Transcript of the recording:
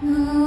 嗯。